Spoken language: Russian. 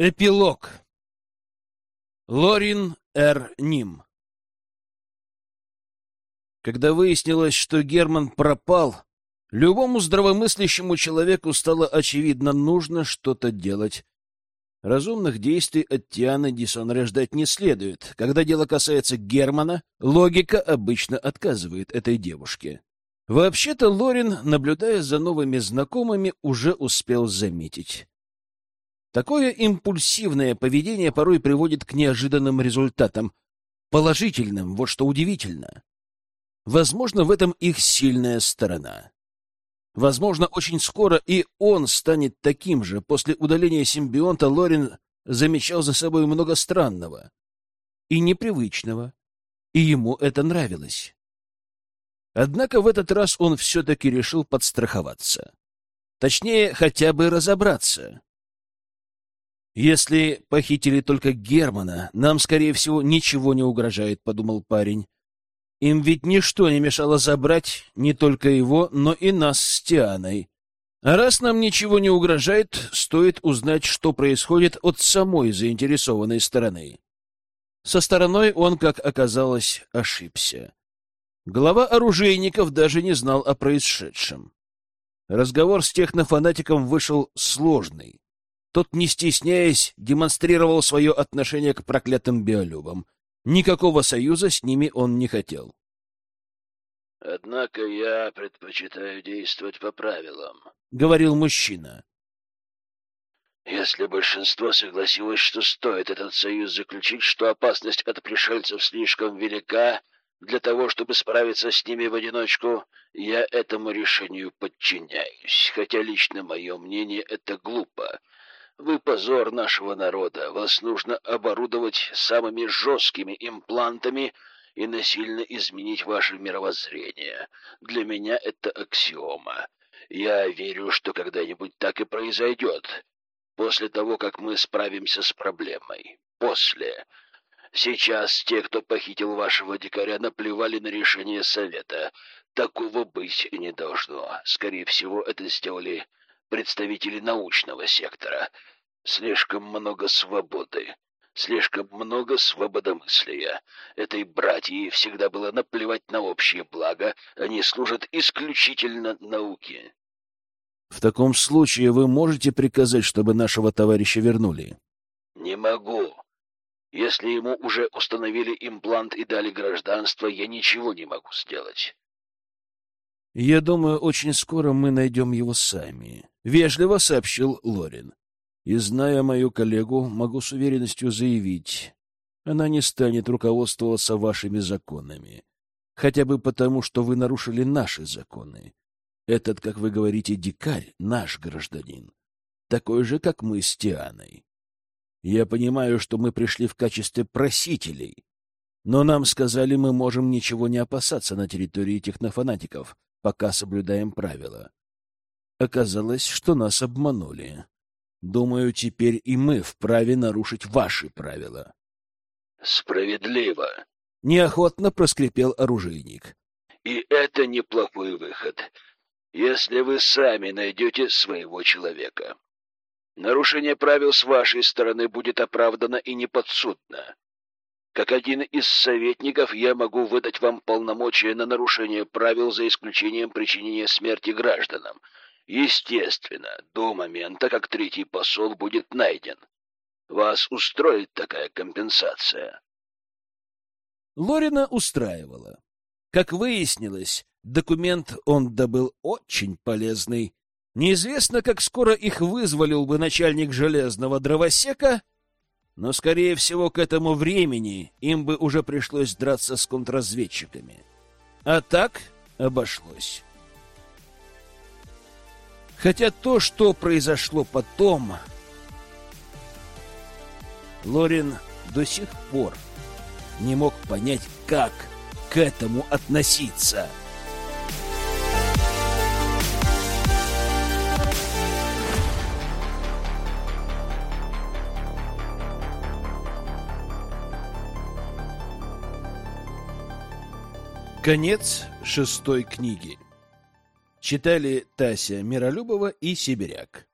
Эпилог. Лорин Р. Ним. Когда выяснилось, что Герман пропал, любому здравомыслящему человеку стало очевидно, нужно что-то делать. Разумных действий от Тианы Дисонре ждать не следует. Когда дело касается Германа, логика обычно отказывает этой девушке. Вообще-то Лорин, наблюдая за новыми знакомыми, уже успел заметить. Такое импульсивное поведение порой приводит к неожиданным результатам, положительным, вот что удивительно. Возможно, в этом их сильная сторона. Возможно, очень скоро и он станет таким же. После удаления симбионта Лорин замечал за собой много странного и непривычного, и ему это нравилось. Однако в этот раз он все-таки решил подстраховаться. Точнее, хотя бы разобраться. «Если похитили только Германа, нам, скорее всего, ничего не угрожает», — подумал парень. «Им ведь ничто не мешало забрать не только его, но и нас с Тианой. А раз нам ничего не угрожает, стоит узнать, что происходит от самой заинтересованной стороны». Со стороной он, как оказалось, ошибся. Глава оружейников даже не знал о происшедшем. Разговор с технофанатиком вышел сложный. Тот, не стесняясь, демонстрировал свое отношение к проклятым биолюбам. Никакого союза с ними он не хотел. «Однако я предпочитаю действовать по правилам», — говорил мужчина. «Если большинство согласилось, что стоит этот союз заключить, что опасность от пришельцев слишком велика для того, чтобы справиться с ними в одиночку, я этому решению подчиняюсь, хотя лично мое мнение — это глупо». Вы позор нашего народа. Вас нужно оборудовать самыми жесткими имплантами и насильно изменить ваше мировоззрение. Для меня это аксиома. Я верю, что когда-нибудь так и произойдет. После того, как мы справимся с проблемой. После. Сейчас те, кто похитил вашего дикаря, наплевали на решение совета. Такого быть не должно. Скорее всего, это сделали представители научного сектора. Слишком много свободы, слишком много свободомыслия. Этой братьи всегда было наплевать на общее благо, они служат исключительно науке. В таком случае вы можете приказать, чтобы нашего товарища вернули? Не могу. Если ему уже установили имплант и дали гражданство, я ничего не могу сделать. «Я думаю, очень скоро мы найдем его сами», — вежливо сообщил Лорин. «И, зная мою коллегу, могу с уверенностью заявить, она не станет руководствоваться вашими законами, хотя бы потому, что вы нарушили наши законы. Этот, как вы говорите, дикарь — наш гражданин, такой же, как мы с Тианой. Я понимаю, что мы пришли в качестве просителей, но нам сказали, мы можем ничего не опасаться на территории технофанатиков» пока соблюдаем правила. Оказалось, что нас обманули. Думаю, теперь и мы вправе нарушить ваши правила. Справедливо. Неохотно проскрипел оружейник. И это неплохой выход, если вы сами найдете своего человека. Нарушение правил с вашей стороны будет оправдано и неподсудно. Как один из советников я могу выдать вам полномочия на нарушение правил за исключением причинения смерти гражданам. Естественно, до момента, как третий посол будет найден. Вас устроит такая компенсация? Лорина устраивала. Как выяснилось, документ он добыл очень полезный. Неизвестно, как скоро их вызволил бы начальник железного дровосека — но, скорее всего, к этому времени им бы уже пришлось драться с контрразведчиками. А так обошлось. Хотя то, что произошло потом, Лорин до сих пор не мог понять, как к этому относиться. Конец шестой книги. Читали Тася Миролюбова и Сибиряк.